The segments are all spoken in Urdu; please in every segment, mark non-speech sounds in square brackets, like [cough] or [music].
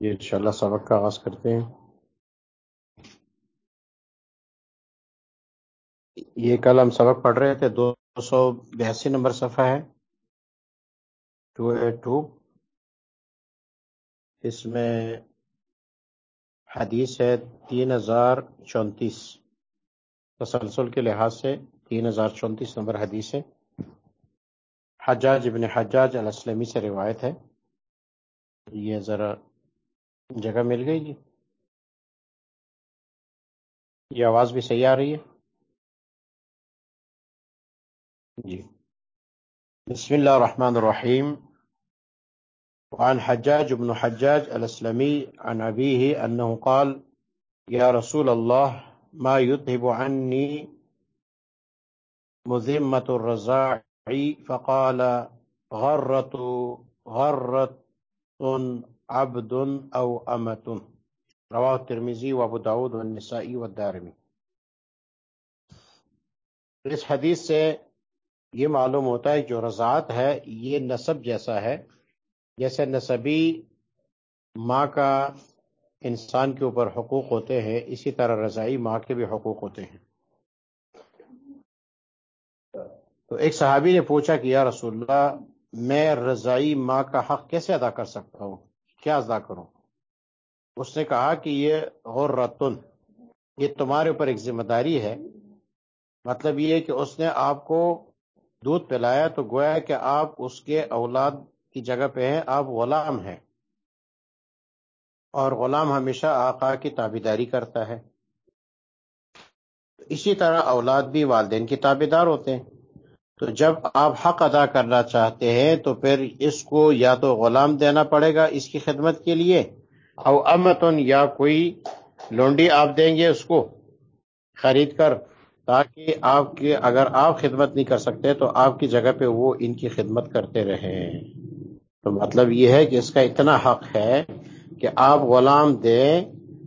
یہ انشاءاللہ سبق کا آغاز کرتے ہیں۔ یہ کل ہم سبق پڑھ رہے تھے، دو سو بیاسی نمبر صفحہ ہے۔ ٹو ایٹ ٹو اس میں حدیث ہے تین ہزار چونتیس۔ تسلسل کے لحاظ سے تین ہزار چونتیس نمبر حدیث ہے۔ حجاج ابن حجاج الاسلمی سے روایت ہے۔ یہ ذرا جگہ مل گئی جی۔ یہ آواز بھی صحیح آ رہی ہے۔ جی۔ بسم اللہ الرحمن الرحیم۔ وعن حجاج بن حجاج الاسلمی عن ابیه انه قال، یا رسول اللہ، ما يذهب عني مذمة الرزاعی فقال غرت غرت عبد او امت. رواہ ترمیزی و ابو داود و نسائی و دارمی اس حدیث سے یہ معلوم ہوتا ہے جو رضاعت ہے، یہ نصب جیسا ہے، جیسے نصبی ماں کا انسان کے اوپر حقوق ہوتے ہیں، اسی طرح رضائی ماں کے بھی حقوق ہوتے ہیں۔ تو ایک صحابی نے پوچھا کہ یا رسول اللہ، میں رضائی ماں کا حق کیسے ادا کر سکتا ہوں؟ کیا ادا کروں؟ اس نے کہا کہ یہ غور رتن یہ تمہارے اوپر ایک ذمہ داری ہے۔ مطلب یہ کہ اس نے آپ کو دودھ پلایا تو گویا کہ آپ اس کے اولاد کی جگہ پہ ہیں، آپ غلام ہیں۔ اور غلام ہمیشہ آقا کی تابیداری کرتا ہے۔ اسی طرح اولاد بھی والدین کی تابیدار ہوتے ہیں۔ تو جب آپ حق ادا کرنا چاہتے ہیں تو پھر اس کو یا تو غلام دینا پڑے گا اس کی خدمت کے لیے، او امتن یا کوئی لونڈی آپ دیں گے اس کو خرید کر، تاکہ آپ کے اگر آپ خدمت نہیں کر سکتے تو آپ کی جگہ پہ وہ ان کی خدمت کرتے رہے۔ تو مطلب یہ ہے کہ اس کا اتنا حق ہے کہ آپ غلام دیں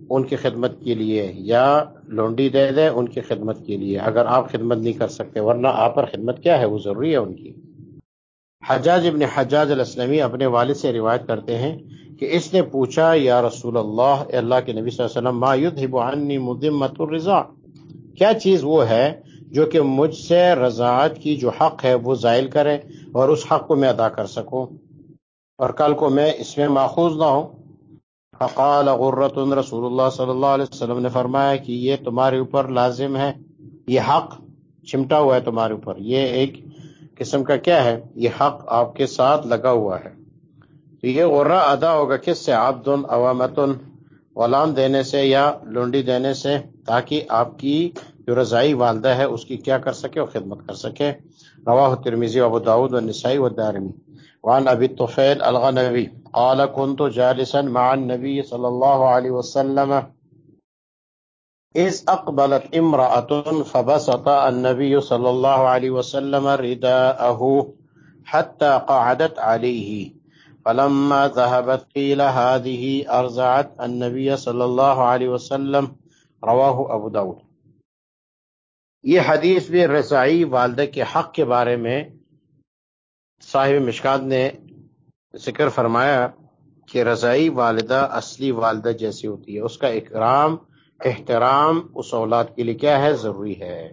ان کی خدمت کے لیے یا لونڈی دے دے ان کی خدمت کے لیے۔ اگر آپ خدمت نہیں کر سکتے، ورنہ آپ پر خدمت کیا ہے؟ وہ ضروری ہے ان کی۔ حجاج ابن حجاج الاسلمی اپنے والد سے روایت کرتے ہیں کہ اس نے پوچھا، یا رسول اللہ اللہ کے نبی صلی اللہ علیہ وسلم، ما یذهب عنی مذمت الرضا؟ کیا چیز وہ ہے جو کہ مجھ سے رضاعت کی جو حق ہے وہ زائل کرے اور اس حق کو میں ادا کر سکوں؟ اور کل کو میں اس میں ماخوذ نہ ہوں۔ فقال غرت رسول اللہ صلی اللہ علیہ وسلم نے فرمایا کہ یہ تمہارے اوپر لازم ہے، یہ حق چمٹا ہوا ہے تمہارے اوپر۔ یہ ایک قسم کا کیا ہے؟ یہ حق آپ کے ساتھ لگا ہوا ہے۔ تو یہ غرہ ادا ہوگا کس سے؟ عبد عوامت غلام دینے سے یا لونڈی دینے سے؟ تاکہ آپ کی جو رضائی والدہ ہے، اس کی کیا کر سکے اور خدمت کر سکے۔ رواہ ترمیزی ابو داود و نسائی و دارمی۔ وعن ابی الطفیل الغنوی قال كنت جالسا مع النبي صلى الله عليه وسلم. إذ أقبلت امرأة فبسط النبي صلى الله عليه وسلم رداءه حتى قعدت عليه. فلما ذهبت قيل هذه أرزعت النبي صلى الله عليه وسلم. رواه ابو داود. یہ حدیث بھی رسائی والدہ کے حق کے بارے میں صاحب مشکات نے ذکر فرمایا کہ رضائی والدہ اصلی والدہ جیسی ہوتی ہے۔ اس کا اکرام احترام اس اولاد کے لیے کیا ہے؟ ضروری ہے۔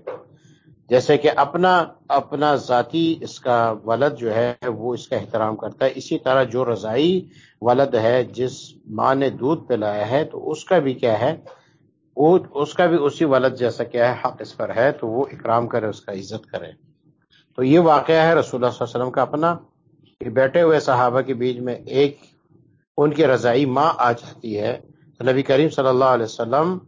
جیسے کہ اپنا اپنا ذاتی اس کا ولد جو ہے، وہ اس کا احترام کرتا ہے۔ اسی طرح جو رضائی ولد ہے، جس ماں نے دودھ پلایا ہے، تو اس کا بھی کیا ہے؟ وہ، اس کا بھی اسی ولد جیسا کیا ہے، حق اس پر ہے، تو وہ اکرام کرے، اس کا عزت کرے۔ تو یہ واقعہ ہے رسول اللہ صلی اللہ علیہ وسلم کا اپنا، کہ بیٹھے ہوئے صحابہ کے بیچ میں ایک ان کی رضائی ماں آ جاتی ہے۔ تو نبی کریم صلی اللہ علیہ وسلم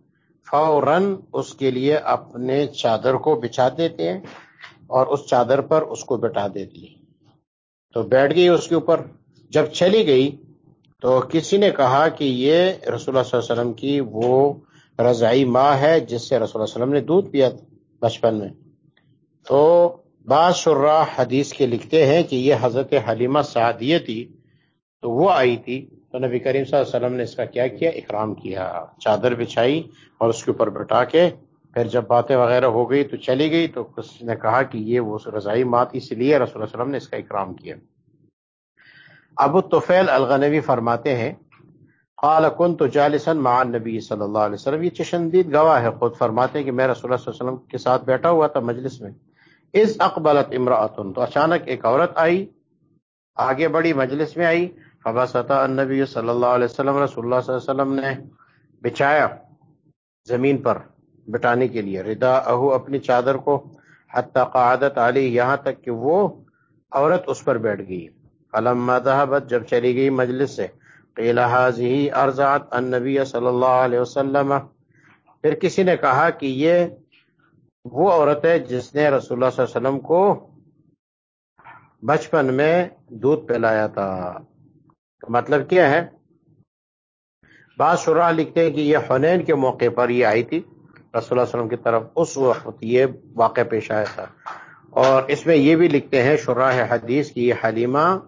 فوراً اس کے لیے اپنے چادر کو بچھا دیتے ہیں اور اس چادر پر اس کو بٹا دیتی تو بیٹھ گئی اس کے اوپر۔ جب چلی گئی تو کسی نے کہا کہ یہ رسول اللہ صلی اللہ علیہ وسلم کی وہ رضائی ماں ہے جس سے رسول اللہ علیہ وسلم نے دودھ پیا بچپن میں۔ تو بعض شراح حدیث کے لکھتے ہیں کہ یہ حضرت حلیمہ سعدیہ تھی، تو وہ آئی تھی۔ تو نبی کریم صلی اللہ علیہ وسلم نے اس کا کیا کیا؟ اکرام کیا۔ چادر بچھائی اور اس کے اوپر بٹا کے پھر جب باتیں وغیرہ ہو گئی تو چلی گئی، تو اس نے کہا کہ یہ وہ رضائی مات اس لیے رسول اللہ علیہ وسلم نے اس کا اکرام کیا۔ ابو توفیل الغنوی فرماتے ہیں، قال كنت جالسا مع النبي صلی اللہ علیہ وسلم۔ یہ چشندید گواہ ہے، خود فرماتے ہیں کہ میں رسول اللہ صلی اللہ علیہ وسلم کے ساتھ بیٹھا ہوا تھا مجلس میں۔ اس اقبلت امراۃ تو اچانک ایک عورت آئی، آگے بڑی مجلس میں آئی، فبسط النبی صلی اللہ علیہ وسلم، رسول اللہ صلی اللہ علیہ وسلم نے بچایا زمین پر بٹانے کے لیے ردا اہو اپنی چادر کو، حتی قعدت علی یہاں تک کہ وہ عورت اس پر بیٹھ گئی۔ علم ذهبت جب چلی گئی مجلس سے، قیل هذه ارزعت النبی صلی اللہ علیہ وسلم۔ پھر کسی نے کہا کہ یہ وہ عورت ہے جس نے رسول اللہ صلی اللہ علیہ وسلم کو بچپن میں دودھ پلایا تھا۔ مطلب کیا ہے؟ بعض شراح لکھتے ہیں کہ یہ حنین کے موقع پر یہ آئی تھی۔ رسول اللہ علیہ وسلم کی طرف اس وقت یہ واقع پیش آیا تھا۔ اور اس میں یہ بھی لکھتے ہیں شراح حدیث کی یہ حلیمہ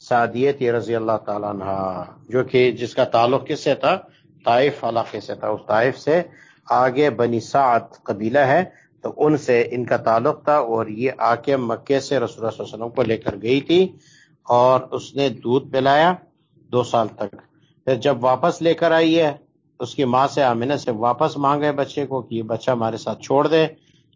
سعدیت رضی اللہ تعالیٰ عنہ، جو کہ جس کا تعلق کس سے تھا؟ طائف علاقے سے تھا۔ اس طائف سے آگے بنی سعد قبیلہ ہے۔ تو ان سے ان کا تعلق تھا اور یہ آ کے مکے سے رسول اللہ صلی اللہ علیہ وسلم کو لے کر گئی تھی اور اس نے دودھ پلایا دو سال تک۔ پھر جب واپس لے کر آئی ہے، اس کی ماں سے آمینہ سے واپس مانگے بچے کو کہ یہ بچہ ہمارے ساتھ چھوڑ دے۔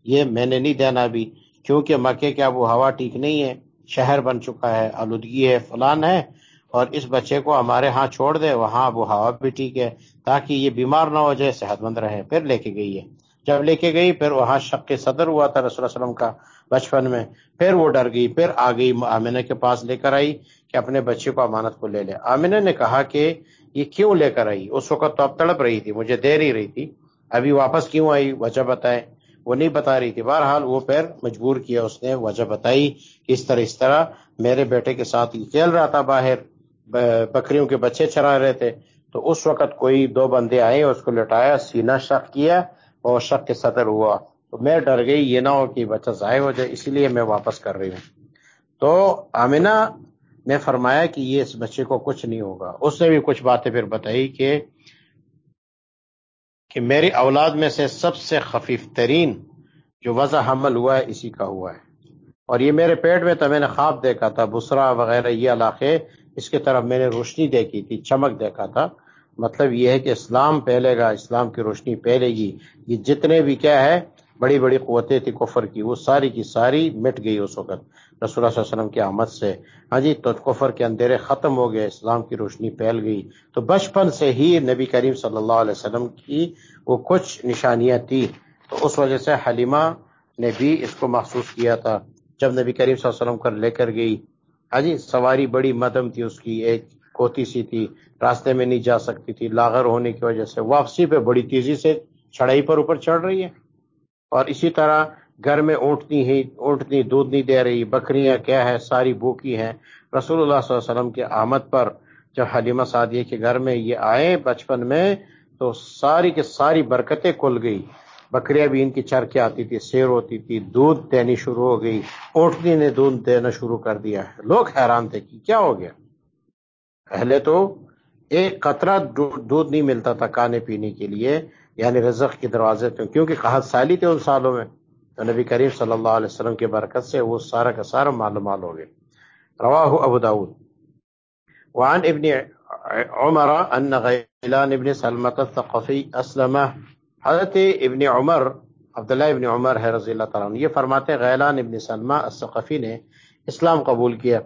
یہ میں نے نہیں دینا ابھی، کیونکہ مکے کیا وہ ہوا ٹھیک نہیں ہے، شہر بن چکا ہے، آلودگی ہے، فلان ہے اور اس بچے کو ہمارے ہاں چھوڑ دے، وہاں وہ ہوا بھی ٹھیک ہے، تاکہ یہ بیمار نہ ہو جائے صحت مند رہے، پھر لے کے گئی ہے۔ جب لے کے گئی، پھر وہاں شک صدر ہوا تھا رسول اللہ علیہ وسلم کا بچپن میں۔ پھر وہ ڈر گئی، پھر آ گئی آمینہ کے پاس لے کر آئی کہ اپنے بچے کو امانت کو لے لے۔ آمینہ نے کہا کہ یہ کیوں لے کر آئی؟ اس وقت تو اب تڑپ رہی تھی، مجھے دے رہی رہی تھی۔ ابھی واپس کیوں آئی؟ وجہ بتائے وہ نہیں بتا رہی تھی۔ بہرحال وہ پھر مجبور کیا، اس نے وجہ بتائی اس طرح اس طرح میرے بیٹے کے ساتھ یہ کھیل رہا تھا باہر بکریوں کے بچے چرا رہے تھے تو اس وقت کوئی دو بندے آئے، اس کو لٹایا، سینہ شک کیا اور شک کے صدر ہوا۔ تو میں ڈر گئی، یہ نہ ہو کہ بچہ ضائع ہو جائے اسی لیے میں واپس کر رہی ہوں۔ تو آمینہ نے فرمایا کہ یہ اس بچے کو کچھ نہیں ہوگا۔ اس نے بھی کچھ باتیں پھر بتائی کہ کہ میری اولاد میں سے سب سے خفیف ترین جو وضع حمل ہوا ہے، اسی کا ہوا ہے۔ اور یہ میرے پیٹ میں تو میں نے خواب دیکھا تھا بسرا وغیرہ، یہ علاقے، اس کی طرف میں نے روشنی دیکھی تھی، چمک دیکھا تھا۔ مطلب یہ ہے کہ اسلام پہلے گا، اسلام کی روشنی پہلے گی۔ یہ جتنے بھی کیا ہے، بڑی بڑی قوتیں تھی کفر کی، وہ ساری کی ساری مٹ گئی اس وقت رسول اللہ صلی اللہ علیہ وسلم کی آمد سے۔ ہاں جی تو کفر کے اندھیرے ختم ہو گئے، اسلام کی روشنی پھیل گئی۔ تو بچپن سے ہی نبی کریم صلی اللہ علیہ وسلم کی وہ کچھ نشانیاں تھی تو اس وجہ سے حلیمہ نے بھی اس کو محسوس کیا تھا۔ جب نبی کریم صلی اللہ علیہ وسلم کر لے کر گئی ہاں جی سواری بڑی مدم تھی اس کی، ایک کوتی سی تھی۔ راستے میں نہیں جا سکتی تھی، لاغر ہونے کی وجہ سے۔ واپسی پہ بڑی تیزی سے چڑھائی پر اوپر چڑھ رہی ہے۔ اور اسی طرح گھر میں اونٹنی ہی، اونٹنی دودھ نہیں دے رہی، بکریاں کیا ہے، ساری بوکی ہیں۔ رسول اللہ صلی اللہ علیہ وسلم کے آمد پر جب حلیمہ سعدیہ کے گھر میں یہ آئے بچپن میں، تو ساری کے ساری برکتیں کھل گئی۔ بکریاں بھی ان کی چر کے آتی تھی، سیر ہوتی تھی، دودھ دینی شروع ہو گئی۔ اونٹنی نے دودھ دینا شروع کر دیا لوگ حیران تھے کہ کیا ہو گیا؟ پہلے تو ایک قطرہ دودھ نہیں ملتا تھا کھانے پینے کے لیے یعنی رزق کے دروازے تھے، کیونکہ کہا سالی تھے ان سالوں میں۔ تو نبی کریم صلی اللہ علیہ وسلم کی برکت سے وہ سارا کا سارا معلومات ہو گئے۔ رواہ ابو داود۔ وعن ابن عمر ان غیلان ابن سلمت الثقفی اسلم۔ حضرت ابن عمر، عبداللہ ابن عمر ہے رضی اللہ تعالیٰ یہ فرماتے ہیں، غیلان ابن سلمہ الثقفی نے اسلام قبول کیا۔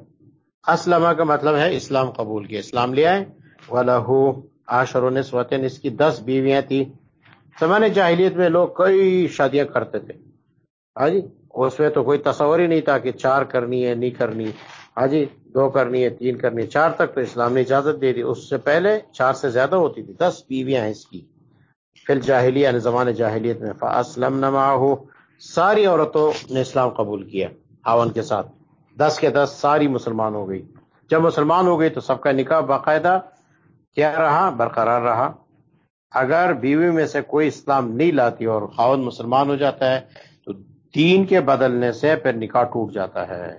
اسلمہ کا مطلب ہے اسلام قبول کیا۔ اسلام لیا ہے وَلَهُ عاشر نسوتن اس کی دس بیویاں تھی زمانے جاہلیت میں لوگ کئی شادیاں کرتے تھے۔ ہاں جی اس میں تو کوئی تصور ہی نہیں تھا کہ چار کرنی ہے نہیں کرنی۔ ہاں جی دو کرنی ہے، تین کرنی ہے۔ چار تک تو اسلام نے اجازت دے دی۔ اس سے پہلے چار سے زیادہ ہوتی تھی۔ دس بیویاں ہیں اس کی۔ پھر جاہلیہ یعنی زمان جاہلیت میں فاسلم نما ہو ساری عورتوں نے اسلام قبول کیا ہاون کے ساتھ۔ دس کے دس ساری مسلمان ہو گئی۔ جب مسلمان ہو گئی تو سب کا نکاح باقاعدہ کیا رہا؟ برقرار رہا۔ اگر بیوی میں سے کوئی اسلام نہیں لاتی اور خاون مسلمان ہو جاتا ہے، تو دین کے بدلنے سے پھر نکاح ٹوٹ جاتا ہے۔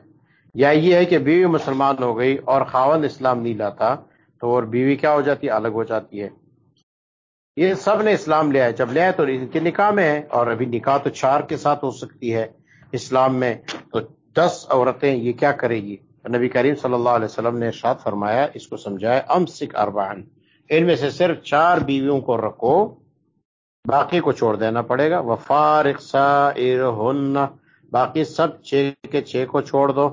یا یہ ہے کہ بیوی مسلمان ہو گئی اور خاون اسلام نہیں لاتا، تو اور بیوی کیا ہو جاتی؟ ہے الگ ہو جاتی ہے۔ یہ سب نے اسلام لیا ہے جب لیا ہے تو ان کے نکاح میں ہے اور ابھی نکاح تو چار کے ساتھ ہو سکتی ہے اسلام میں۔ تو دس عورتیں یہ کیا کرے گی؟ نبی کریم صلی اللہ علیہ وسلم نے ارشاد فرمایا، اس کو سمجھایا ام سکھ اربان ان میں سے صرف چار بیویوں کو رکھو، باقی کو چھوڑ دینا پڑے گا۔ وفارق باقی سب چھ کے چھ کو چھوڑ دو۔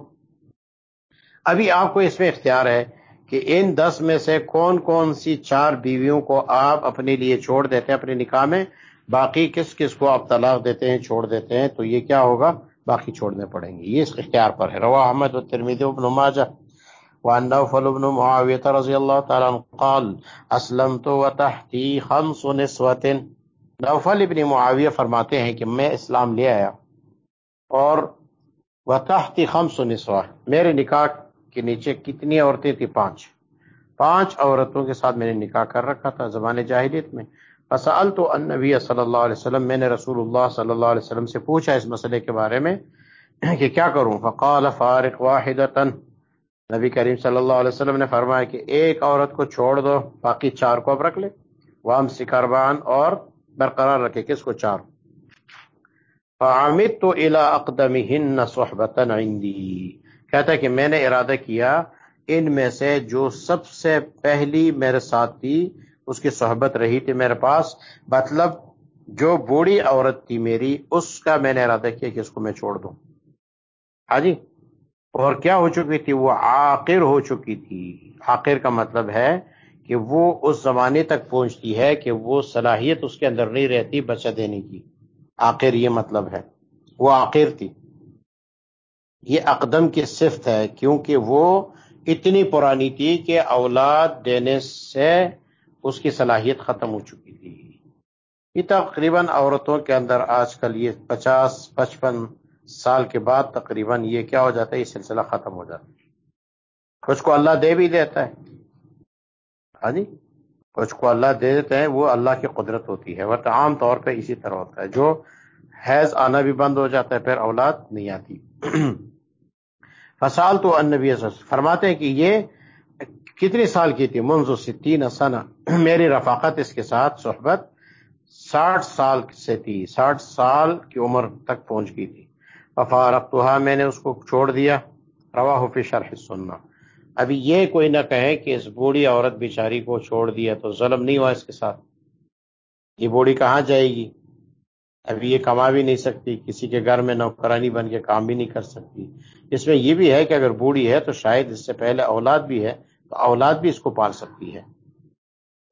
ابھی آپ کو اس میں اختیار ہے کہ ان دس میں سے کون کون سی چار بیویوں کو آپ اپنے لیے چھوڑ دیتے ہیں، اپنے نکاح میں، باقی کس کس کو آپ طلاق دیتے ہیں، چھوڑ دیتے ہیں، تو یہ کیا ہوگا؟ باقی چھوڑنے پڑیں گے۔ یہ اس اختیار پر ہے۔ روا احمد و ترمیدی ابن ماجہ وعن نوفل ابن معاویت رضی اللہ تعالی عنہ قال، اسلمت و تحتی خمس نسوت نوفل ابن معاویہ فرماتے ہیں کہ میں اسلام لے آیا اور وہ تحتی خمس نسوہ میرے نکاح کے نیچے کتنی عورتیں تھی پانچ۔ پانچ عورتوں کے ساتھ میں نے نکاح کر رکھا تھا زبان جاہلیت میں۔ فسأل تو النبی صلی اللہ علیہ وسلم، میں نے رسول اللہ صلی اللہ علیہ وسلم سے پوچھا اس مسئلے کے بارے میں کہ کیا کروں؟ فقال فارق واحدتا نبی کریم صلی اللہ علیہ وسلم نے فرمایا کہ ایک عورت کو چھوڑ دو، باقی چار کو اب رکھ لے۔ وام سکربان اور برقرار رکھے کس کو چار۔ فعامد تو الا اقدمہن صحبتا عندی کہتا ہے کہ میں نے ارادہ کیا ان میں سے جو سب سے پہلی میرے ساتھ تھی اس کی صحبت رہی تھی میرے پاس۔ مطلب جو بوڑھی عورت تھی میری، اس کا میں نے ارادہ کیا کہ اس کو میں چھوڑ دوں۔ ہاں جی؟ اور کیا ہو چکی تھی؟ وہ آخر ہو چکی تھی۔ آخر کا مطلب ہے کہ وہ اس زمانے تک پہنچتی ہے کہ وہ صلاحیت اس کے اندر نہیں رہتی، بچہ دینے کی۔ آخر یہ مطلب ہے۔ وہ آخر تھی۔ یہ اقدم کی صفت ہے کیونکہ وہ اتنی پرانی تھی کہ اولاد دینے سے اس کی صلاحیت ختم ہو چکی تھی۔ یہ تقریباً عورتوں کے اندر آج کل یہ پچاس، پچپن سال کے بعد تقریباً یہ کیا ہو جاتا ہے، یہ سلسلہ ختم ہو جاتا ہے۔ کچھ کو اللہ دے بھی دیتا ہے۔ ہاں جی؟ کچھ کو اللہ دے دیتے ہیں، وہ اللہ کی قدرت ہوتی ہے۔ ورنہ عام طور پہ اسی طرح ہوتا ہے۔ جو حیض آنا بھی بند ہو جاتا ہے، پھر اولاد نہیں آتی۔ [clears throat] فسال تو النبی فرماتے ہیں کہ یہ کتنی سال کی تھی؟ منذ ستین سنہ۔ میری رفاقت اس کے ساتھ صحبت ساٹھ سال سے تھی، ساٹھ سال کی عمر تک پہنچ گئی تھی۔ وفارقتها میں نے اس کو چھوڑ دیا۔ رواہ فی شرح سننا ابھی یہ کوئی نہ کہے کہ اس بوڑھی عورت بیچاری کو چھوڑ دیا تو ظلم نہیں ہوا اس کے ساتھ۔ یہ بوڑھی کہاں جائے گی؟ ابھی یہ کما بھی نہیں سکتی، کسی کے گھر میں نوکرانی بن کے کام بھی نہیں کر سکتی۔ اس میں یہ بھی ہے کہ اگر بوڑھی ہے تو شاید اس سے پہلے اولاد بھی ہے۔ اولاد بھی اس کو پال سکتی ہے۔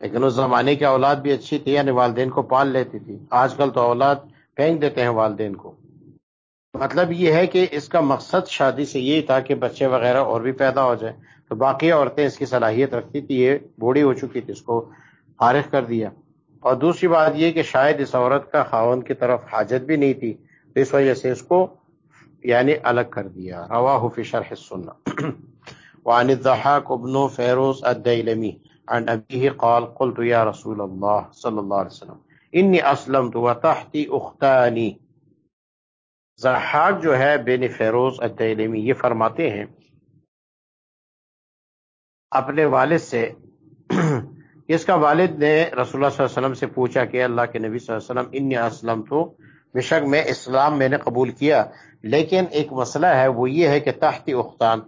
لیکن اس زمانے کی اولاد بھی اچھی تھی یعنی والدین کو پال لیتی تھی۔ آج کل تو اولاد پھینک دیتے ہیں والدین کو۔ مطلب یہ ہے کہ اس کا مقصد شادی سے یہی تھا کہ بچے وغیرہ اور بھی پیدا ہو جائے تو باقی عورتیں اس کی صلاحیت رکھتی تھی، یہ بوڑھی ہو چکی تھی، اس کو فارغ کر دیا۔ اور دوسری بات یہ کہ شاید اس عورت کا خاون کی طرف حاجت بھی نہیں تھی، تو اس وجہ سے اس کو یعنی الگ کر دیا۔ رواہ فی شرح وعن الضحاك ابن فیروز الدیلمی عن ابیه قال قلت یا رسول اللہ صلی اللہ علیہ وسلم انی اسلمت و تحتی اختانی زحاق جو ہے بین فیروز الدیلمی، یہ فرماتے ہیں، اپنے والد سے، اس کا والد نے رسول اللہ صلی اللہ علیہ وسلم سے پوچھا کہ اللہ کے نبی صلی اللہ علیہ وسلم انی اسلم تو بے شک میں اسلام میں نے قبول کیا، لیکن ایک مسئلہ ہے، وہ یہ ہے کہ تحتی اختان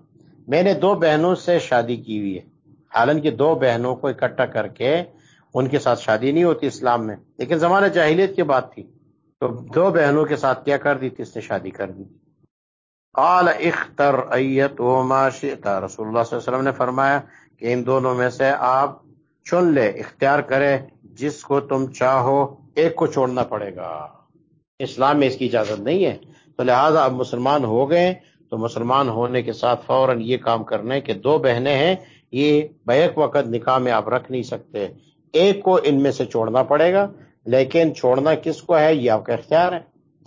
میں نے دو بہنوں سے شادی کی ہوئی ہے۔ حالانکہ دو بہنوں کو اکٹھا کر کے ان کے ساتھ شادی نہیں ہوتی اسلام میں۔ لیکن زمانہ جاہلیت کی بات تھی۔ تو دو بہنوں کے ساتھ کیا کر دی تھی؟ اس نے شادی کر دی۔ قال اختر ایت و ما رسول اللہ صلی اللہ علیہ وسلم نے فرمایا کہ ان دونوں میں سے آپ چن لے، اختیار کرے۔ جس کو تم چاہو، ایک کو چھوڑنا پڑے گا۔ اسلام میں اس کی اجازت نہیں ہے۔ تو لہٰذا اب مسلمان ہو گئے۔ تو مسلمان ہونے کے ساتھ فوراً یہ کام کرنے کہ دو بہنیں ہیں، یہ بیک وقت نکاح میں آپ رکھ نہیں سکتے۔ ایک کو ان میں سے چھوڑنا پڑے گا، لیکن چھوڑنا کس کو ہے؟ یہ آپ کا اختیار ہے۔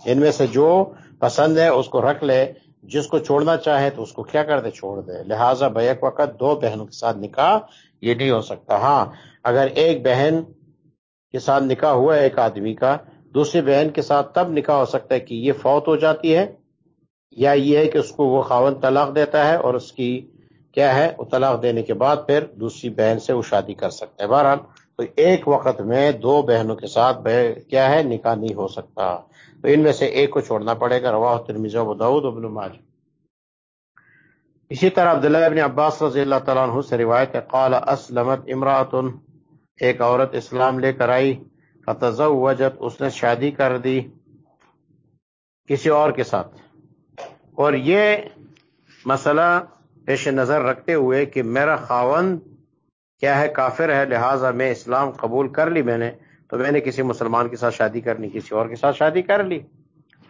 ان میں سے جو پسند ہے اس کو رکھ لے، جس کو چھوڑنا چاہے تو اس کو کیا کر دے؟ چھوڑ دے۔ لہٰذا بیک وقت دو بہنوں کے ساتھ نکاح یہ نہیں ہو سکتا۔ ہاں اگر ایک بہن کے ساتھ نکاح ہوا ہے ایک آدمی کا، دوسری بہن کے ساتھ تب نکاح ہو سکتا ہے کہ یہ فوت ہو جاتی ہے۔ یا یہ ہے کہ اس کو وہ خاون طلاق دیتا ہے اور اس کی کیا ہے؟ وہ طلاق دینے کے بعد پھر دوسری بہن سے وہ شادی کر سکتا ہے۔ بہرحال تو ایک وقت میں دو بہنوں کے ساتھ کیا ہے؟ نکاح نہیں ہو سکتا۔ تو ان میں سے ایک کو چھوڑنا پڑے گا۔ روا ترمیز دعود ابن ماج اسی طرح عبداللہ ابن عباس رضی اللہ تعالیٰ عنہ سے روایت ہے، قال اسلمت امراۃ ایک عورت اسلام لے کر آئی، فتزوجت، اس نے شادی کر دی کسی اور کے ساتھ۔ اور یہ مسئلہ پیش نظر رکھتے ہوئے کہ میرا خاون کیا ہے، کافر ہے، لہٰذا میں اسلام قبول کر لی میں نے، تو میں نے کسی مسلمان کے ساتھ شادی کرنی، کسی اور کے ساتھ شادی کر لی۔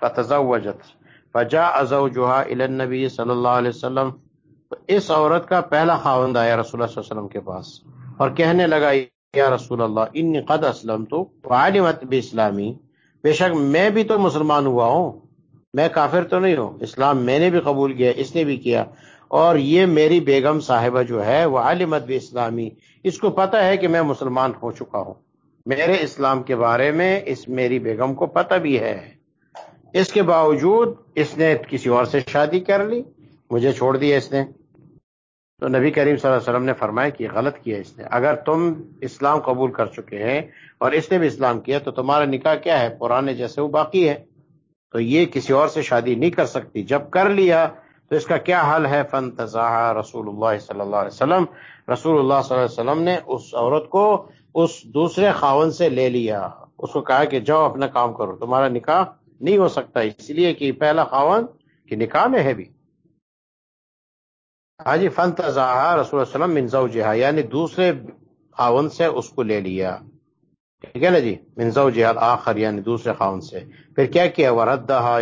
فتزوجت۔ فجا ازوجها الى النبی صلی اللہ علیہ وسلم۔ اس عورت کا پہلا خاوند آیا رسول اللہ صلی اللہ علیہ وسلم کے پاس۔ اور کہنے لگا، یا رسول اللہ، انی قد اسلم تو عالمت بھی اسلامی بے شک میں بھی تو مسلمان ہوا ہوں۔ میں کافر تو نہیں ہوں، اسلام میں نے بھی قبول کیا، اس نے بھی کیا۔ اور یہ میری بیگم صاحبہ جو ہے، وہ عالمت بھی اسلامی اس کو پتہ ہے کہ میں مسلمان ہو چکا ہوں۔ میرے اسلام کے بارے میں اس میری بیگم کو پتہ بھی ہے۔ اس کے باوجود اس نے کسی اور سے شادی کر لی، مجھے چھوڑ دیا اس نے۔ تو نبی کریم صلی اللہ علیہ وسلم نے فرمایا کہ غلط کیا اس نے۔ اگر تم اسلام قبول کر چکے ہیں اور اس نے بھی اسلام کیا، تو تمہارا نکاح کیا ہے؟ پرانے جیسے وہ باقی ہے۔ تو یہ کسی اور سے شادی نہیں کر سکتی۔ جب کر لیا تو اس کا کیا حل ہے؟ فن تضاح رسول اللہ صلی اللہ علیہ وسلم۔ رسول اللہ صلی اللہ علیہ وسلم نے اس عورت کو اس دوسرے خاون سے لے لیا۔ اس کو کہا کہ جاؤ اپنا کام کرو، تمہارا نکاح نہیں ہو سکتا۔ اس لیے کہ پہلا خاون کی نکاح میں ہے بھی۔ ہاں جی فن تضا رسول وسلم منزو جہا یعنی دوسرے خاون سے اس کو لے لیا۔ ٹھیک ہے نا جی منزو جہل آخر یعنی دوسرے خاون سے. پھر کیا کیا وردہ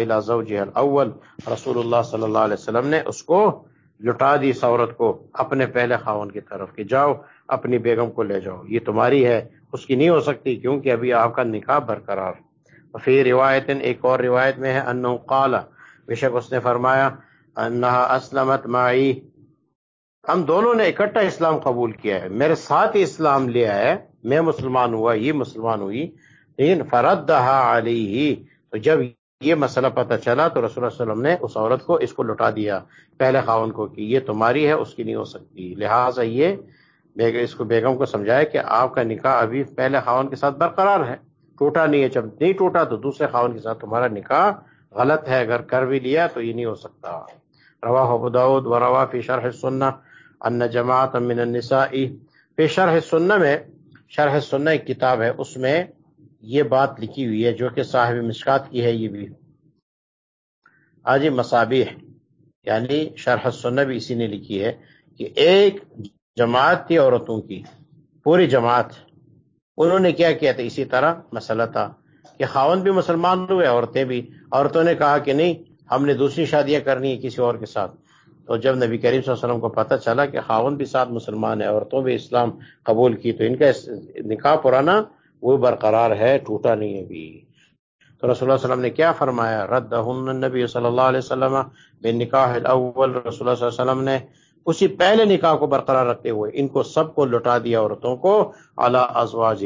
جہل اول رسول اللہ صلی اللہ علیہ وسلم نے اس کو لٹا دی سورت کو اپنے پہلے خاون کی طرف کہ جاؤ، اپنی بیگم کو لے جاؤ، یہ تمہاری ہے، اس کی نہیں ہو سکتی کیونکہ ابھی آپ کا نکاح برقرار۔ پھر روایت، ایک اور روایت میں ہے، انہو قال، بے شک اس نے فرمایا، انہا اسلمت معی۔ ہم دونوں نے اکٹھا اسلام قبول کیا ہے، میرے ساتھ اسلام لیا ہے میں مسلمان ہوا، یہ مسلمان ہوئی، لیکن فرد علی تو جب یہ مسئلہ پتہ چلا تو رسول اللہ علیہ وسلم نے اس عورت کو اس کو لٹا دیا، پہلے خاون کو کہ یہ تمہاری ہے، اس کی نہیں ہو سکتی۔ لہٰذا یہ اس کو بیگم کو سمجھائے کہ آپ کا نکاح ابھی پہلے خاون کے ساتھ برقرار ہے۔ ٹوٹا نہیں ہے، جب نہیں ٹوٹا تو دوسرے خاون کے ساتھ تمہارا نکاح غلط ہے، اگر کر بھی لیا تو یہ نہیں ہو سکتا۔ روا ابو داود و روا فی شرح سننا ان جماعت من النساء۔ فی شرح سننا میں شرح سننا ایک کتاب ہے، اس میں یہ بات لکھی ہوئی ہے جو کہ صاحب مشکات کی ہے، یہ بھی۔ آج مسابیح یعنی شرح سننا بھی اسی نے لکھی ہے کہ ایک جماعت تھی عورتوں کی، پوری جماعت۔ انہوں نے کیا کیا تھا؟ اسی طرح مسئلہ تھا کہ خاون بھی مسلمان ہوئے، عورتیں بھی۔ عورتوں نے کہا کہ نہیں، ہم نے دوسری شادیاں کرنی ہے کسی اور کے ساتھ۔ تو جب نبی کریم صلی اللہ علیہ وسلم کو پتہ چلا کہ خاون بھی ساتھ مسلمان ہے، عورتوں بھی اسلام قبول کی، تو ان کا نکاح پرانا وہ برقرار ہے، ٹوٹا نہیں ہے بھی تو رسول اللہ علیہ وسلم نے کیا فرمایا؟ رد نبی صلی اللہ علیہ وسلم بے نکاح الاول رسول اللہ صلی اللہ علیہ وسلم نے اسی پہلے نکاح کو برقرار رکھتے ہوئے ان کو سب کو لٹا دیا عورتوں کو اعلی ازواج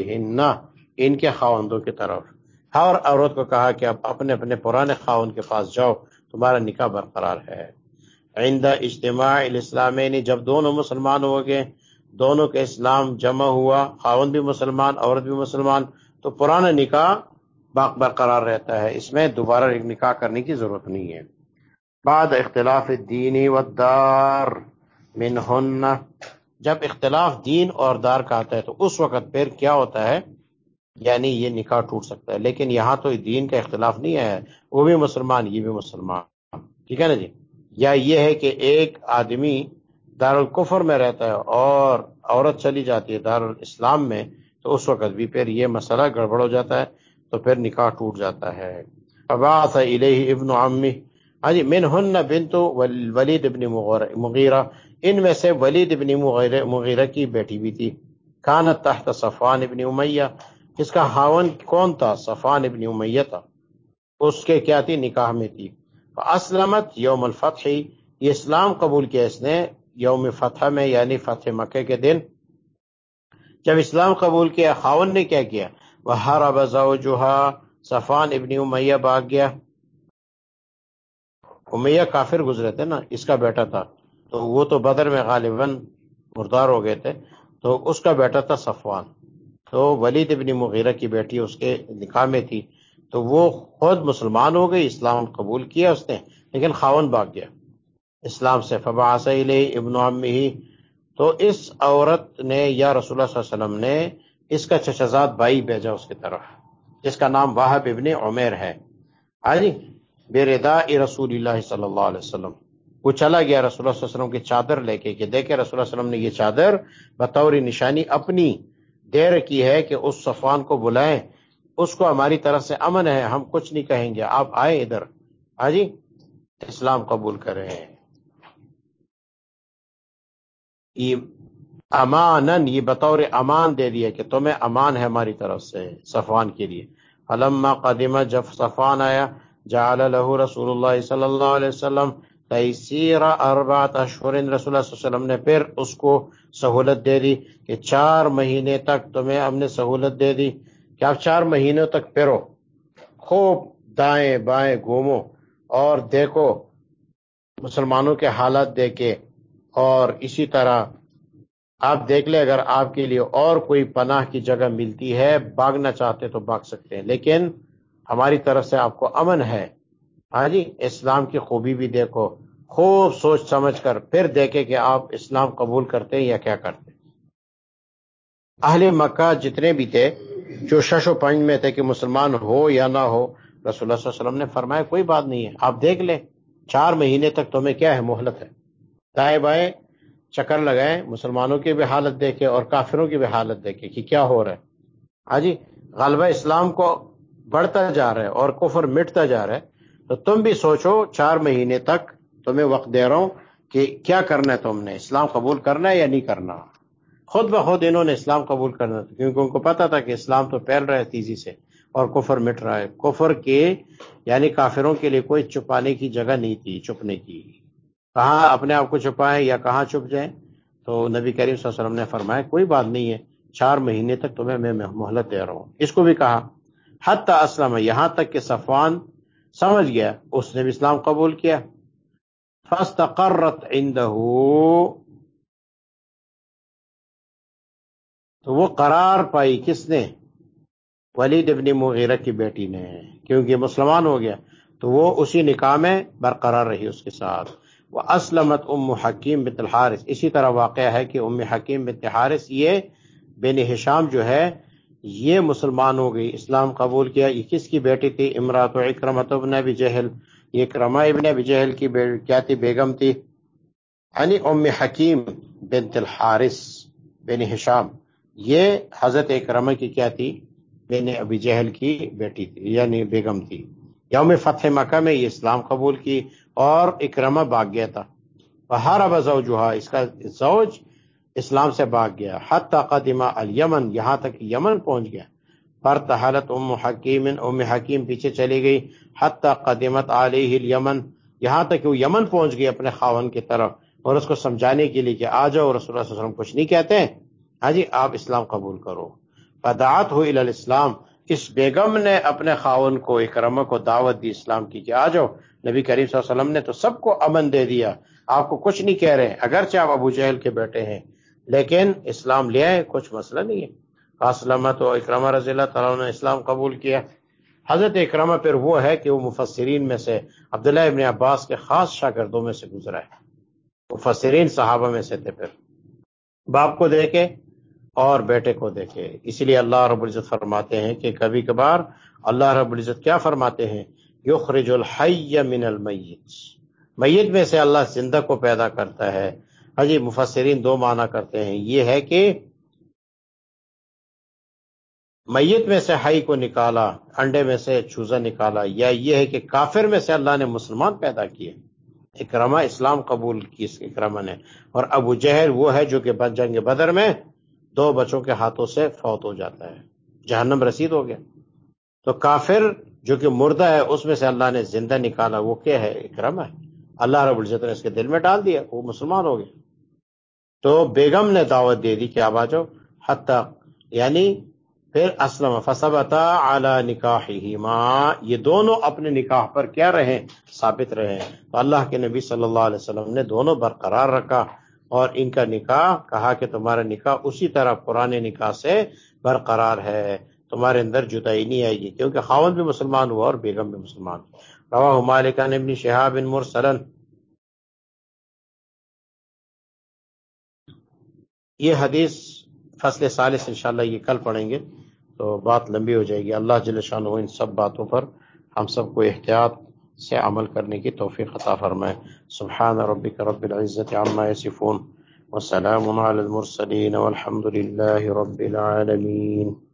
ان کے خاوندوں کی طرف۔ ہر عورت کو کہا کہ اب اپنے اپنے پرانے خاون کے پاس جاؤ، تمہارا نکاح برقرار ہے۔ آئندہ اجتماع الاسلامین، جب دونوں مسلمان ہو گئے، دونوں کے اسلام جمع ہوا، خاون بھی مسلمان، عورت بھی مسلمان، تو پرانا نکاح باق برقرار رہتا ہے۔ اس میں دوبارہ نکاح کرنے کی ضرورت نہیں ہے۔ بعد اختلاف دینی و دار منہن۔ جب اختلاف دین اور دار کا آتا ہے، تو اس وقت پھر کیا ہوتا ہے؟ یعنی یہ نکاح ٹوٹ سکتا ہے۔ لیکن یہاں تو دین کا اختلاف نہیں ہے۔ وہ بھی مسلمان، یہ بھی مسلمان۔ ٹھیک ہے نا جی؟ یا یہ ہے کہ ایک آدمی دار القفر میں رہتا ہے اور عورت چلی جاتی ہے دارالاسلام میں، تو اس وقت بھی پھر یہ مسئلہ گڑبڑ ہو جاتا ہے، تو پھر نکاح ٹوٹ جاتا ہے۔ اباث الیہ ابن عمی ہاں جی من ہن بنت ولید ابن مغیرہ۔ ان میں سے ولید ابن مغیرہ کی بیٹی بھی تھی۔ کانت تحت صفان ابن امیہ۔ اس کا ہاون کون تھا؟ صفان ابن امیہ تھا۔ اس کے کیا تھی؟ نکاح میں تھی۔ اسلمت یوم الفتح، یہ اسلام قبول کیا اس نے یوم فتح میں یعنی فتح مکہ کے دن۔ جب اسلام قبول کیا، خاون نے کیا کیا؟ وہ ہر ابا صفان ابن امیہ بھاگ گیا۔ امیہ کافر گزرے تھے نا، اس کا بیٹا تھا۔ تو وہ تو بدر میں غالباً مردار ہو گئے تھے۔ تو اس کا بیٹا تھا صفوان۔ تو ولید ابن مغیرہ کی بیٹی اس کے نکاح میں تھی۔ تو وہ خود مسلمان ہو گئی اسلام قبول کیا اس نے، لیکن خاون بھاگ گیا۔ اسلام سے فبا ابن عمی ہی تو اس عورت نے یا رسول اللہ صلی اللہ علیہ وسلم نے اس کا چچزاد بائی بھیجا اس کی طرف، جس کا نام واہب ابن عمیر ہے۔ ہاں جی بے ردا رسول اللہ صلی اللہ علیہ وسلم۔ وہ چلا گیا رسول اللہ صلی اللہ علیہ وسلم کی چادر لے کے، کہ دیکھے رسول اللہ علیہ وسلم نے یہ چادر بطور نشانی اپنی دیر کی ہے کہ اس صفان کو بلائیں۔ اس کو ہماری طرف سے امن ہے، ہم کچھ نہیں کہیں گے۔ آپ آئے ادھر۔ ہاں جی؟ اسلام قبول کریں یہ امانن، یہ بطور امان دے دیا کہ تمہیں امان ہے ہماری طرف سے صفان کے لیے۔ علما قدیمہ جب صفان آیا، جعل له رسول اللہ صلی اللہ علیہ وسلم تیسیر اربات اشہر۔ رسول اللہ صلی اللہ علیہ وسلم نے پھر اس کو سہولت دے دی کہ چار مہینے تک تمہیں ہم نے سہولت دے دی۔ کہ آپ چار مہینوں تک پھرو، خوب دائیں بائیں گھومو اور دیکھو مسلمانوں کے حالات دیکھے اور اسی طرح آپ دیکھ لیں اگر آپ کے لیے اور کوئی پناہ کی جگہ ملتی ہے بھاگنا چاہتے تو بھاگ سکتے ہیں، لیکن ہماری طرف سے آپ کو امن ہے۔ ہاں جی اسلام کی خوبی بھی دیکھو، خوب سوچ سمجھ کر پھر دیکھے کہ آپ اسلام قبول کرتے یا کیا کرتے اہل مکہ جتنے بھی تھے جو شش و پنج میں تھے کہ مسلمان ہو یا نہ ہو، رسول اللہ صلی اللہ علیہ وسلم نے فرمایا، کوئی بات نہیں ہے، آپ دیکھ لیں، چار مہینے تک تمہیں کیا ہے محلت ہے۔ دائیں بائیں چکر لگائیں، مسلمانوں کی بھی حالت دیکھے اور کافروں کی بھی حالت دیکھے کہ کیا ہو رہا ہے۔ ہاں جی غالبہ اسلام کو بڑھتا جا رہا ہے اور کفر مٹتا جا رہا ہے۔ تو تم بھی سوچو، چار مہینے تک تمہیں وقت دے رہا ہوں کہ کیا کرنا ہے تم نے، اسلام قبول کرنا ہے یا نہیں کرنا؟ خود بخود انہوں نے اسلام قبول کرنا تھا، کیونکہ ان کو پتا تھا کہ اسلام تو پھیل رہا ہے تیزی سے اور کفر مٹ رہا ہے۔ کفر کے یعنی کافروں کے لیے کوئی چھپانے کی جگہ نہیں تھی، چھپنے کی۔ کہاں اپنے آپ کو چھپائیں یا کہاں چھپ جائیں؟ تو نبی کریم صلی اللہ علیہ وسلم نے فرمایا، کوئی بات نہیں ہے، چار مہینے تک تمہیں میں محلت دے رہا ہوں۔ اس کو بھی کہا، حتی اسلم، یہاں تک کہ صفوان سمجھ گیا، اس نے بھی اسلام قبول کیا۔ فاستقرت عنده تو وہ قرار پائی کس نے؟ ولید ابن مغیرہ کی بیٹی نے، کیونکہ مسلمان ہو گیا، تو وہ اسی نکاح میں برقرار رہی اس کے ساتھ۔ وہ اسلمت ام حکیم بن الحارث۔ اسی طرح واقع ہے کہ ام حکیم بن حارث یہ بن حشام جو ہے، یہ مسلمان ہو گئی، اسلام قبول کیا۔ یہ کس کی بیٹی تھی؟ امراط و اکرمت ابن ابی جہل۔ یہ اکرما ابن ابی جہل کی کیا تھی؟ بیگم تھی۔ یعنی ام حکیم بنت الحارث بن حشام یہ حضرت اکرما کی کیا تھی؟ بن ابی جہل کی بیٹی تھی یعنی بیگم تھی۔ یوم فتح مکہ میں یہ اسلام قبول کی اور اکرما بھاگ گیا تھا۔ ہر اب زوجہ اس کا زوج اسلام سے بھاگ گیا۔ حتی قدمہ الیمن، یہاں تک یمن پہنچ گیا۔ فرت حالت ام حکیم ام حکیم پیچھے چلی گئی۔ حتی قدمت علیہ الیمن، یہاں تک وہ یمن پہنچ گئی اپنے خاون کی طرف۔ اور اس کو سمجھانے کے لیے کہ آ جاؤ، رسول اللہ صلی اللہ علیہ وسلم کچھ نہیں کہتے۔ ہیں ہاں جی آپ اسلام قبول کرو۔ فدعات ہو الاسلام، اس بیگم نے اپنے خاون کو، اکرمہ کو دعوت دی اسلام کی کہ آ جاؤ۔ نبی کریم صلی اللہ علیہ وسلم نے تو سب کو امن دے دیا۔ آپ کو کچھ نہیں کہہ رہے، اگرچہ آپ ابو جہل کے بیٹے ہیں، لیکن اسلام لے آئے، کچھ مسئلہ نہیں ہے۔ اسلامت و اکرامہ رضی اللہ تعالیٰ نے اسلام قبول کیا۔ حضرت اکرامہ پھر وہ ہے کہ وہ مفسرین میں سے، عبداللہ ابن عباس کے خاص شاگردوں میں سے گزرا ہے۔ مفسرین صحابہ میں سے تھے پھر۔ باپ کو دیکھے اور بیٹے کو دیکھے۔ اسی لیے اللہ رب العزت فرماتے ہیں کہ کبھی کبھار اللہ رب العزت کیا فرماتے ہیں؟ یخرج الحی من المیت۔ میت میں سے اللہ زندہ کو پیدا کرتا ہے۔ ہاں جی مفسرین دو معنی کرتے ہیں۔ یہ ہے کہ میت میں سے ہائی کو نکالا، انڈے میں سے چوزا نکالا، یا یہ ہے کہ کافر میں سے اللہ نے مسلمان پیدا کیے اکرما اسلام قبول کی اس اکرما نے۔ اور ابو جہر وہ ہے جو کہ جنگ بدر میں دو بچوں کے ہاتھوں سے فوت ہو جاتا ہے۔ جہنم رسید ہو گیا۔ تو کافر جو کہ مردہ ہے، اس میں سے اللہ نے زندہ نکالا۔ وہ کیا ہے؟ اکرما ہے۔ اللہ رب العزت نے اس کے دل میں ڈال دیا۔ وہ مسلمان ہو گیا۔ تو بیگم نے دعوت دے دی کہ آپ آ جاؤ۔ حتی یعنی پھر اسلم فصبتا اعلی نکاح یہ دونوں اپنے نکاح پر کیا رہے ثابت رہے تو اللہ کے نبی صلی اللہ علیہ وسلم نے دونوں برقرار رکھا۔ اور ان کا نکاح کہا کہ تمہارا نکاح اسی طرح پرانے نکاح سے برقرار ہے۔ تمہارے اندر جدائی نہیں آئے گی کیونکہ خاون بھی مسلمان ہوا اور بیگم بھی مسلمان۔ روا مالکان ابن شہاب بن مرسلن۔ یہ حدیث فصل سالس انشاءاللہ یہ کل پڑھیں گے تو بات لمبی ہو جائے گی۔ اللہ جل شان ان سب باتوں پر ہم سب کو احتیاط سے عمل کرنے کی توفیق عطا فرمائے۔ سبحان ربک رب العزت عما یصفون، وسلام علی المرسلین والحمد للہ رب العالمین۔